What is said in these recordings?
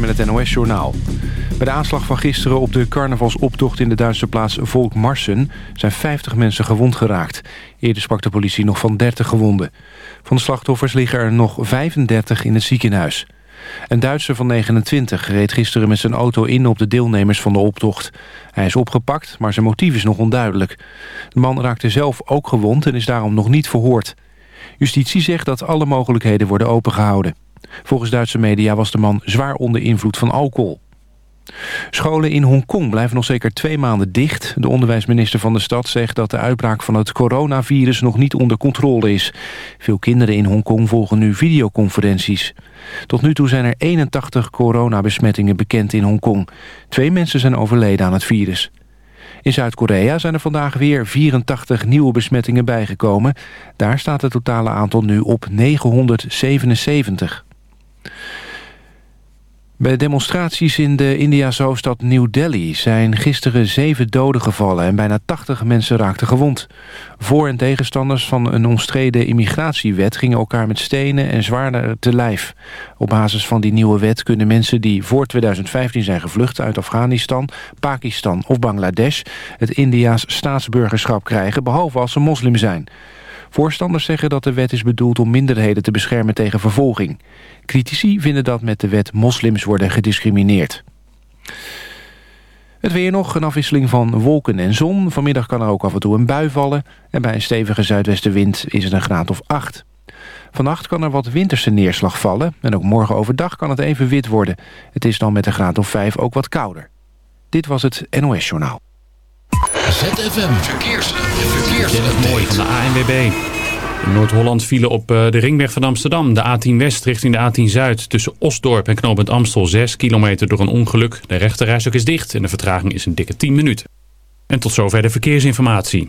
Met het NOS-journaal. Bij de aanslag van gisteren op de carnavalsoptocht in de Duitse plaats Volkmarsen... zijn 50 mensen gewond geraakt. Eerder sprak de politie nog van 30 gewonden. Van de slachtoffers liggen er nog 35 in het ziekenhuis. Een Duitser van 29 reed gisteren met zijn auto in op de deelnemers van de optocht. Hij is opgepakt, maar zijn motief is nog onduidelijk. De man raakte zelf ook gewond en is daarom nog niet verhoord. Justitie zegt dat alle mogelijkheden worden opengehouden. Volgens Duitse media was de man zwaar onder invloed van alcohol. Scholen in Hongkong blijven nog zeker twee maanden dicht. De onderwijsminister van de stad zegt dat de uitbraak van het coronavirus nog niet onder controle is. Veel kinderen in Hongkong volgen nu videoconferenties. Tot nu toe zijn er 81 coronabesmettingen bekend in Hongkong. Twee mensen zijn overleden aan het virus. In Zuid-Korea zijn er vandaag weer 84 nieuwe besmettingen bijgekomen. Daar staat het totale aantal nu op 977. Bij de demonstraties in de Indiase hoofdstad New Delhi zijn gisteren zeven doden gevallen en bijna 80 mensen raakten gewond. Voor- en tegenstanders van een omstreden immigratiewet gingen elkaar met stenen en zwaarder te lijf. Op basis van die nieuwe wet kunnen mensen die voor 2015 zijn gevlucht uit Afghanistan, Pakistan of Bangladesh het Indiaas staatsburgerschap krijgen, behalve als ze moslim zijn. Voorstanders zeggen dat de wet is bedoeld om minderheden te beschermen tegen vervolging. Critici vinden dat met de wet moslims worden gediscrimineerd. Het weer nog, een afwisseling van wolken en zon. Vanmiddag kan er ook af en toe een bui vallen. En bij een stevige zuidwestenwind is het een graad of 8. Vannacht kan er wat winterse neerslag vallen. En ook morgen overdag kan het even wit worden. Het is dan met een graad of 5 ook wat kouder. Dit was het NOS Journaal. ZFM Verkeers. Verkeers. Mooi van de ANWB. Noord-Holland vielen op eh, de ringweg van Amsterdam. De A10 West richting de A10 Zuid. Tussen Osdorp en knooppunt Amstel 6 kilometer door een ongeluk. De rechterrijstok is dicht en de vertraging is een dikke 10 minuten. En tot zover de verkeersinformatie.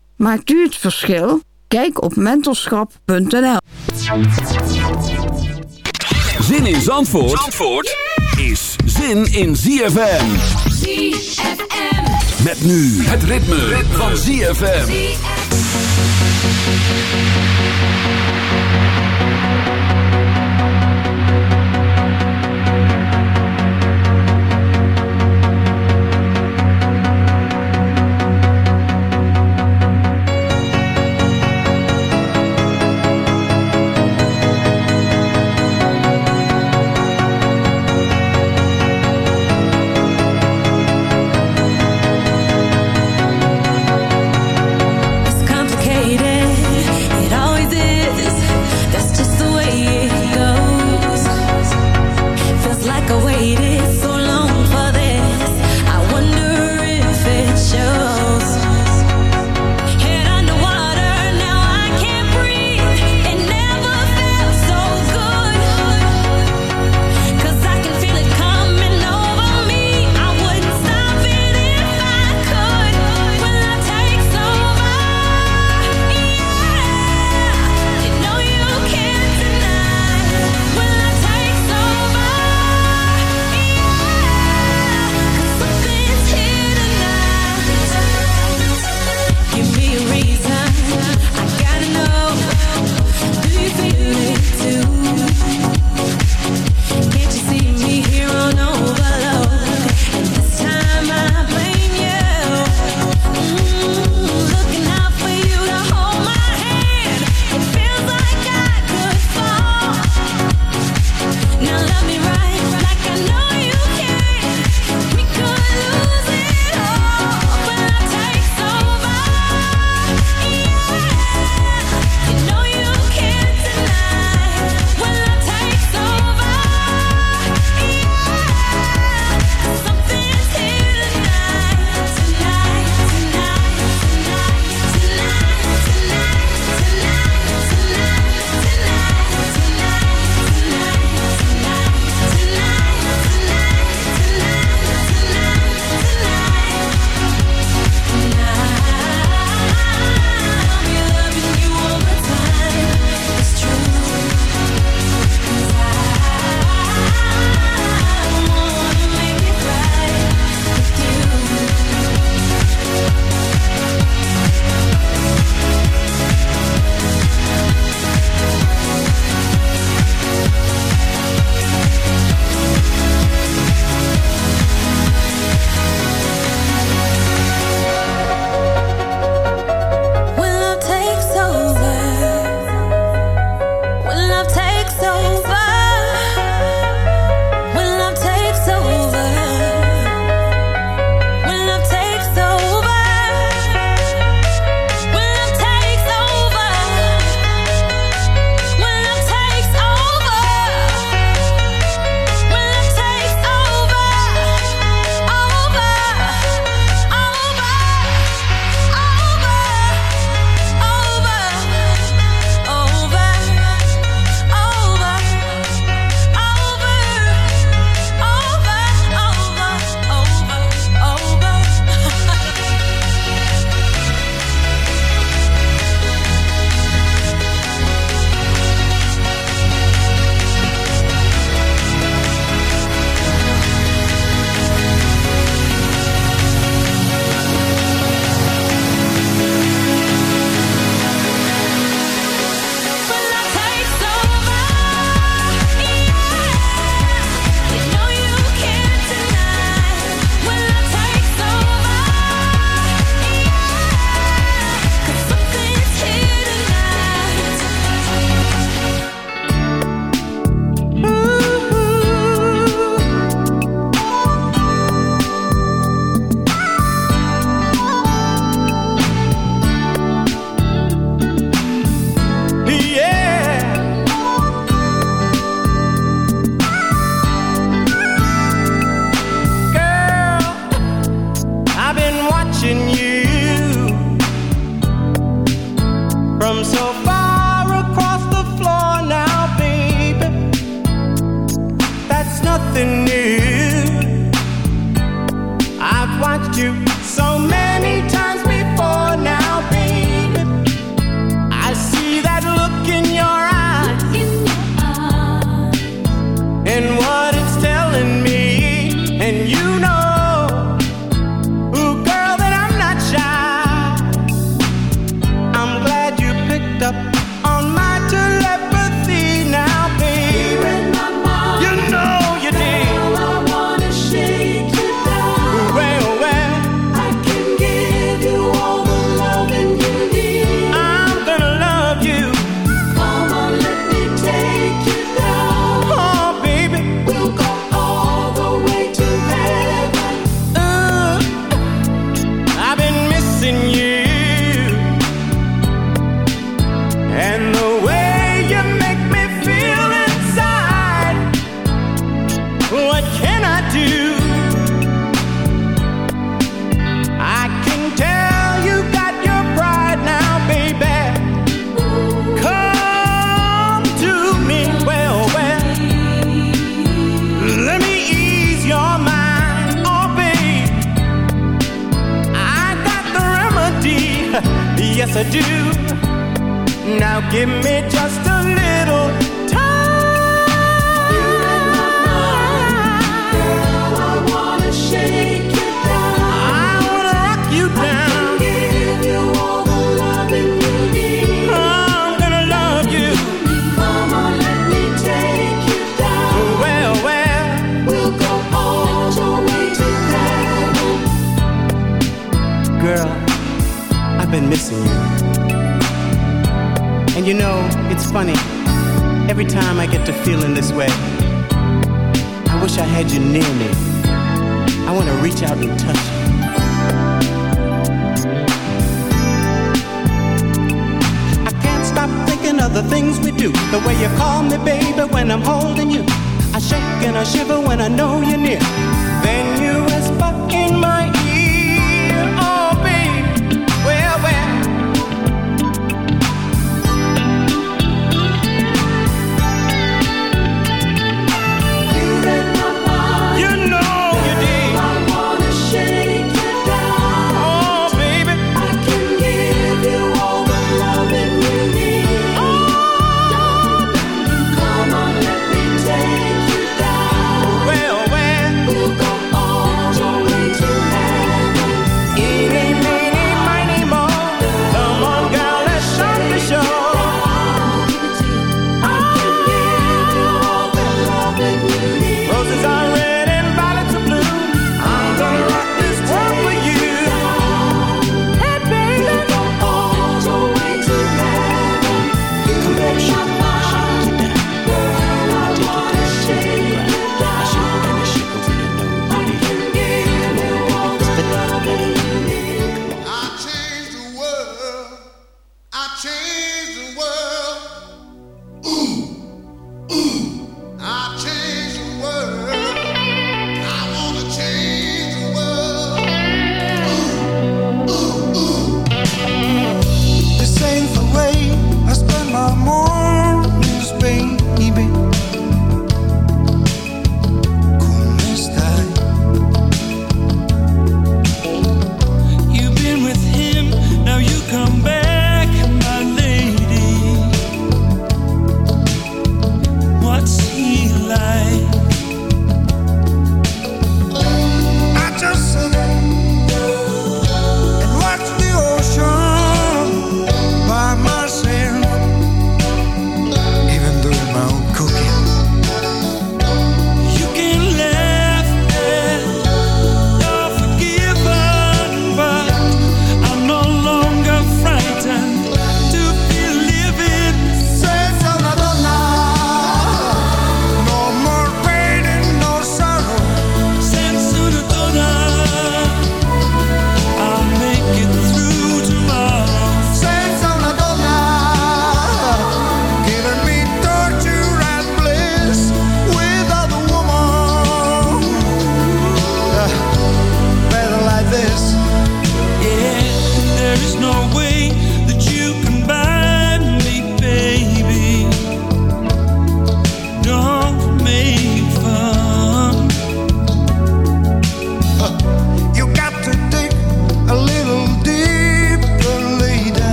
Maakt u het verschil? Kijk op mentorschap.nl. Zin in Zandvoort, Zandvoort is zin in ZFM. ZFM. Met nu het ritme, ritme. van ZFM. It's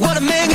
what a man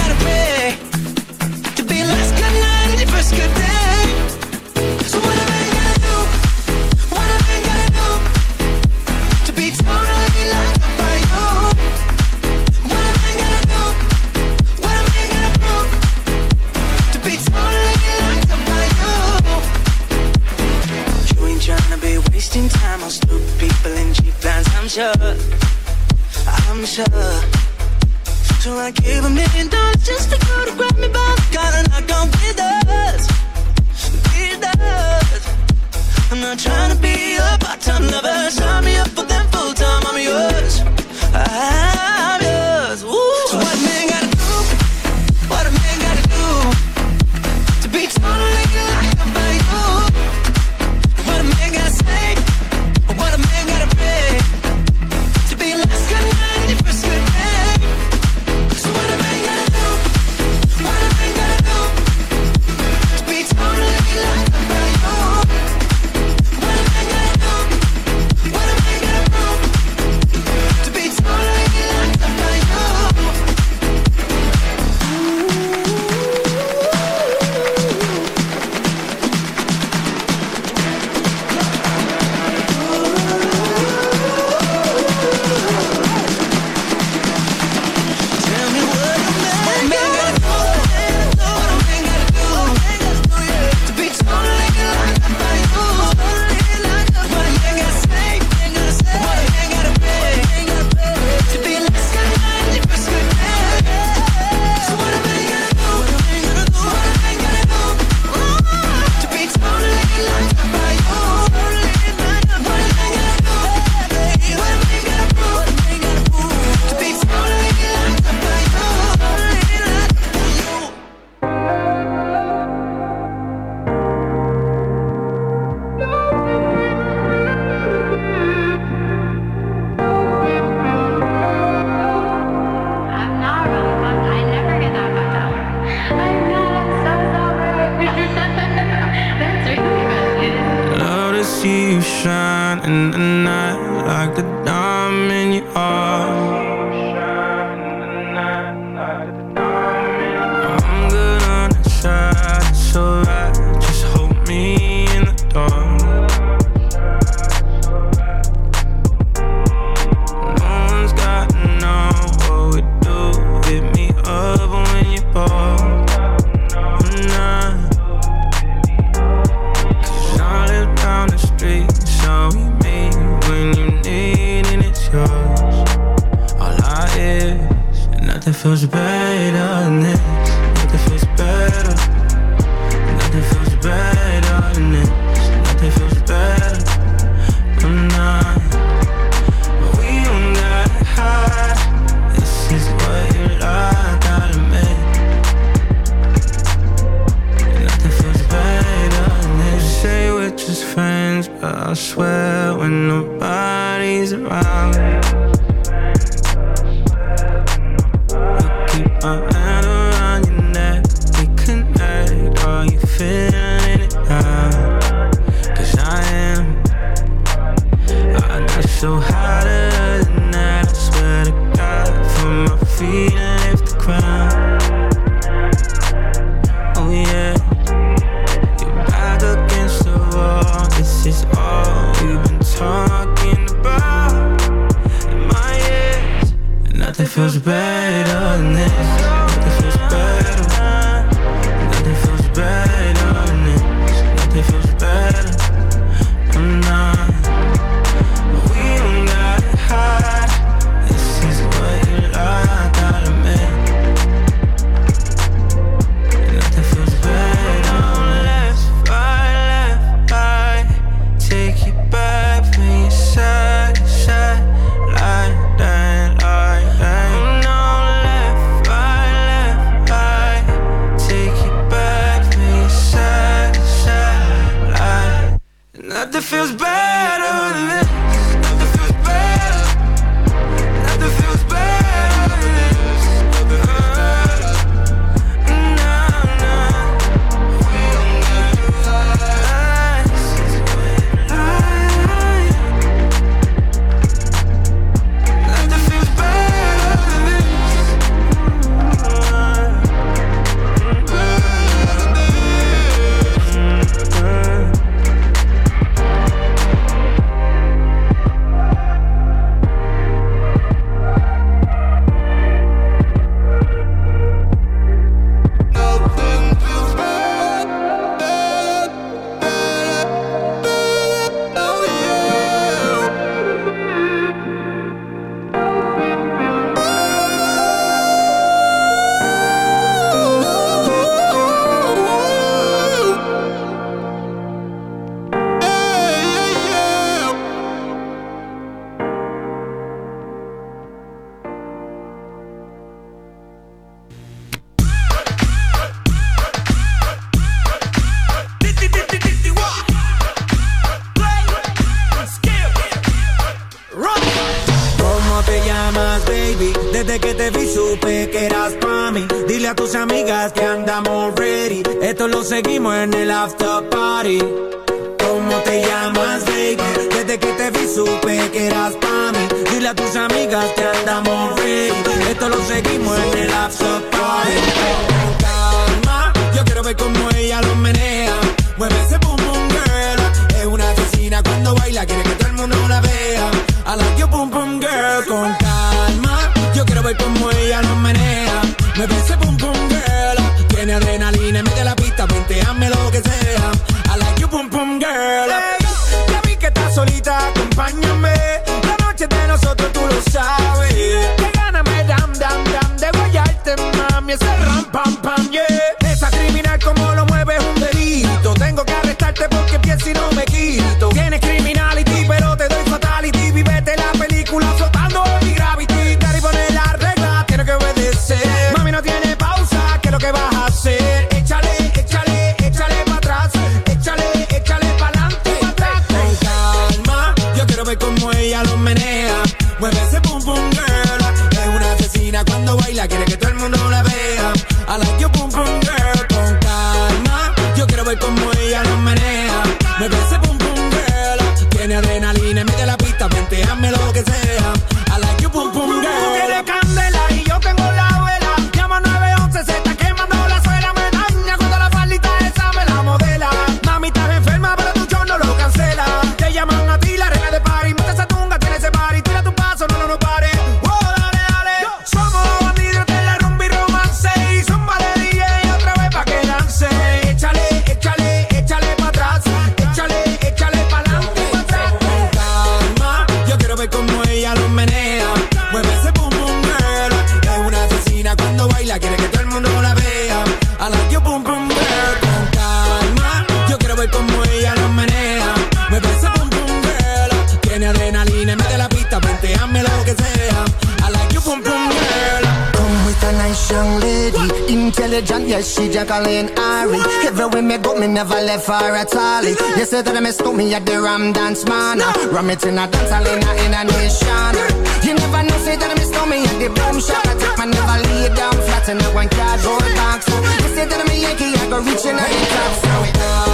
left for a tally. You said that I mistook me at the Ram Dance Man. No. Ram it in a dance I in a, in a nation. You never know, say that I mistook me at the Boom Shop. I take my never lay down flat in a one cardboard box. You said that I'm a Yankee, I go reaching out the top. So it.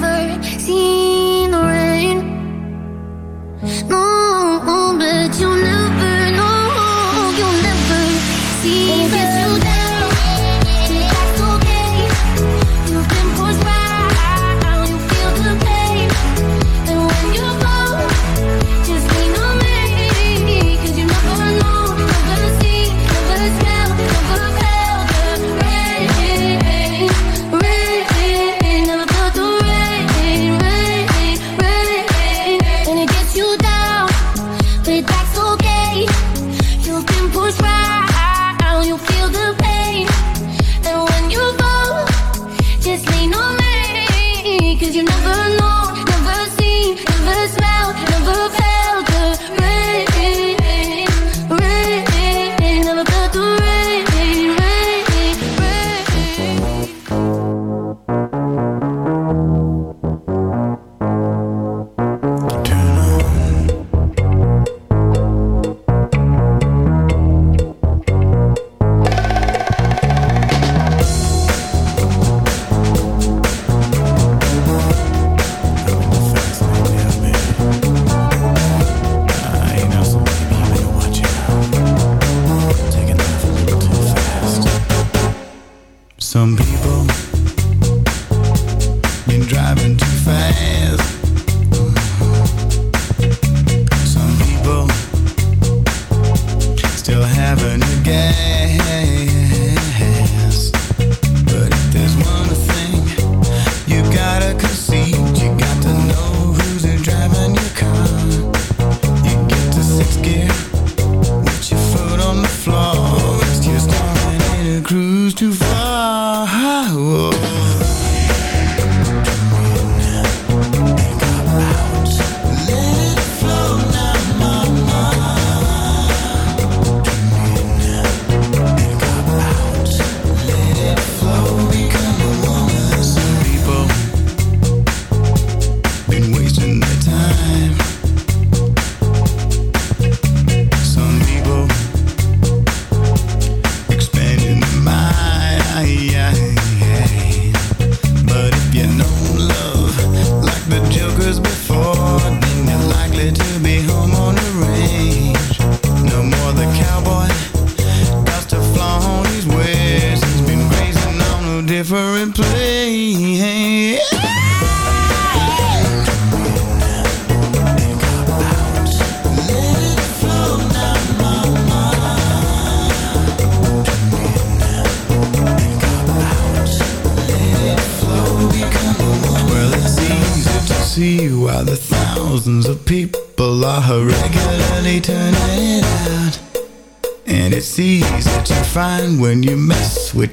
never see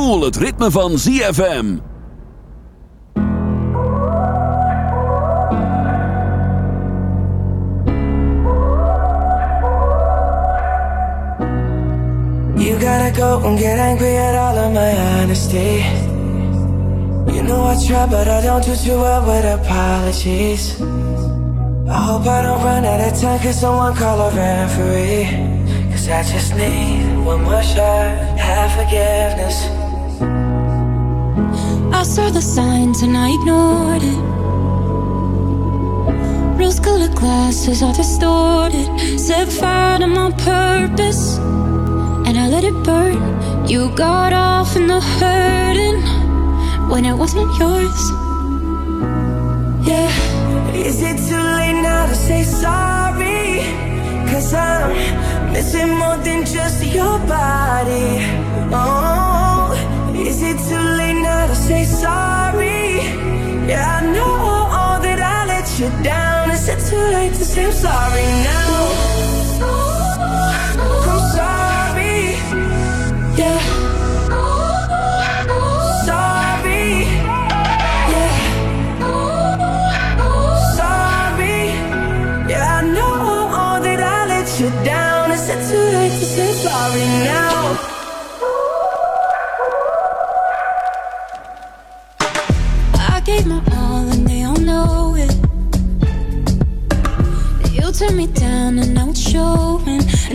Voel het ritme van ZFM. You gotta go and get angry at all of my honesty. You know I try, but I don't do too well with apologies. I hope I don't run out of time, cause someone call a referee. Cause I just need one more shot, have forgiveness. I saw the signs and I ignored it. Rose colored glasses are distorted. Set fire to my purpose, and I let it burn. You got off in the hurting when it wasn't yours. Yeah. Is it too late now to say sorry? Cause I'm missing more than just your body. Oh, is it too late now to say sorry? Yeah, I know that I let you down. Is it too late to say I'm sorry now?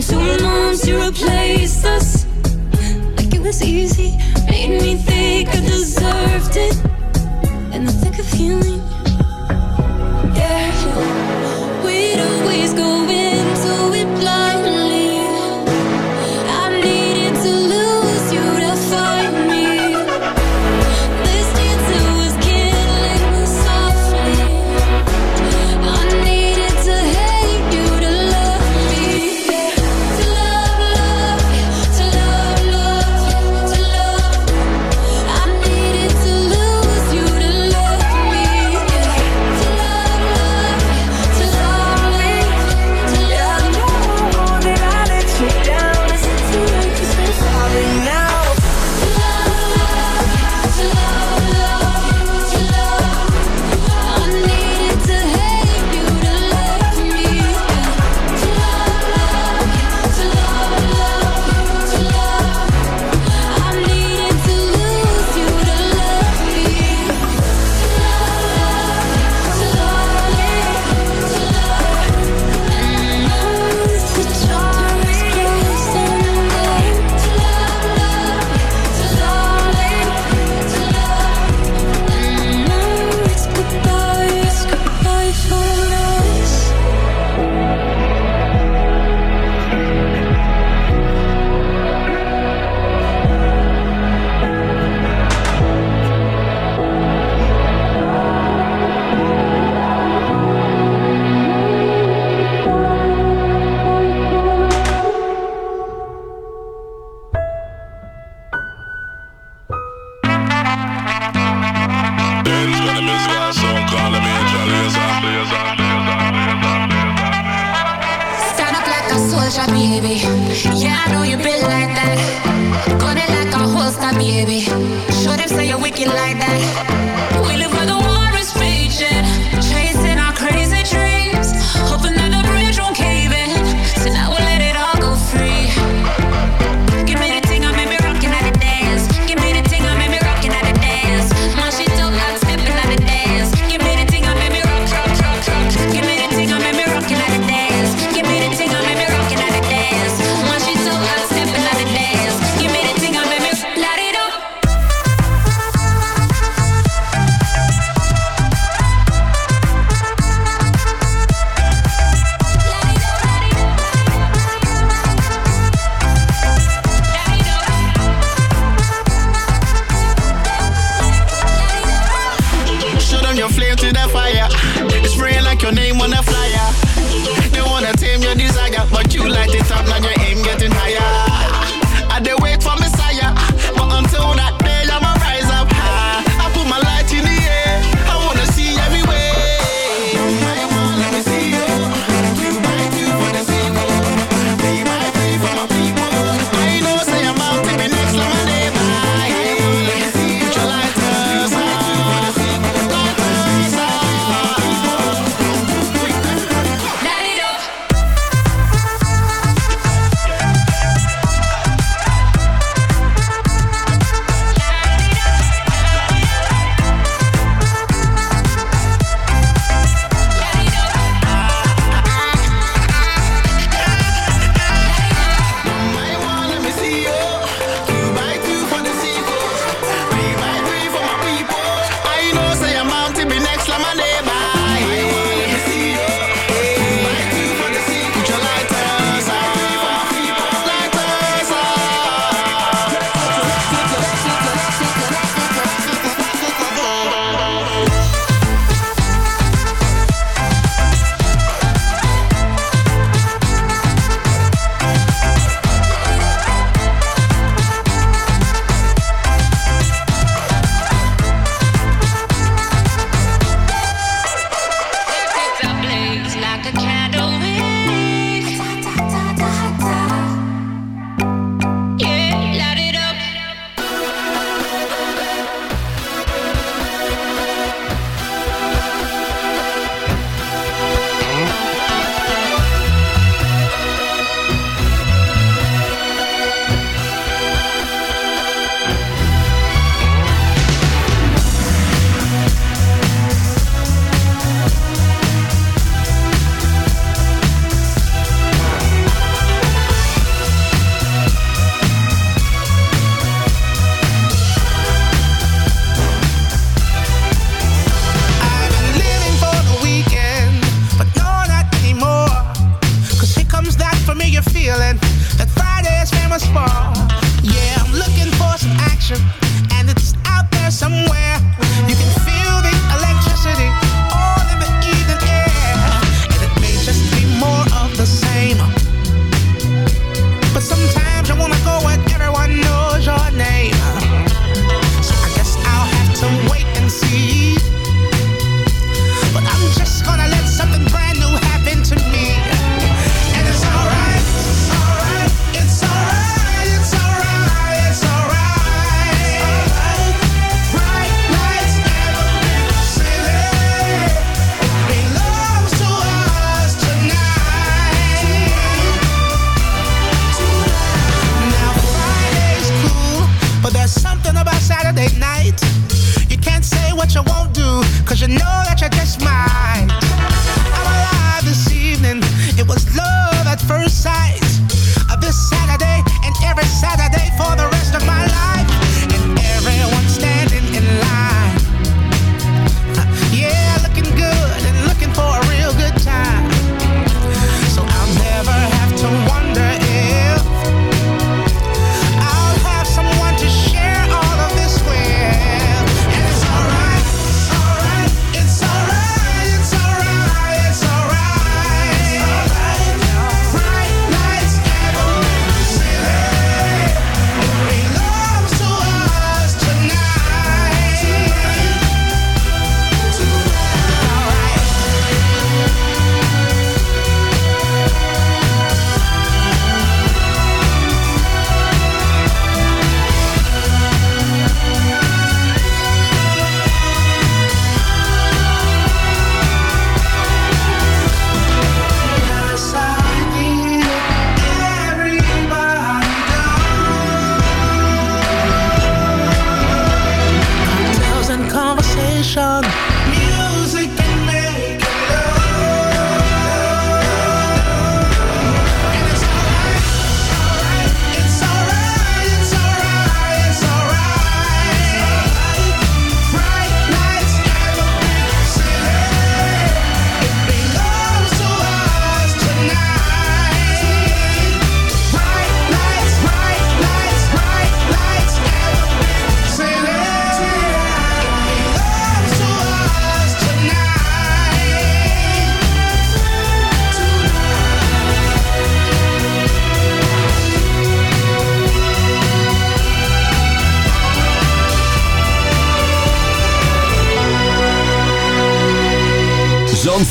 two moms to replace us. Like it was easy, made me think I deserved it. And the thick of healing.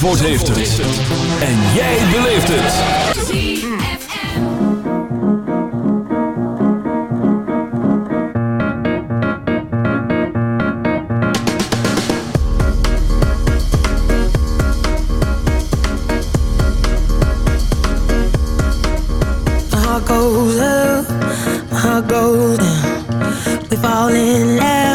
Zandvoort heeft het. En jij beleeft het. My heart goes up, my heart goes down. We fall in love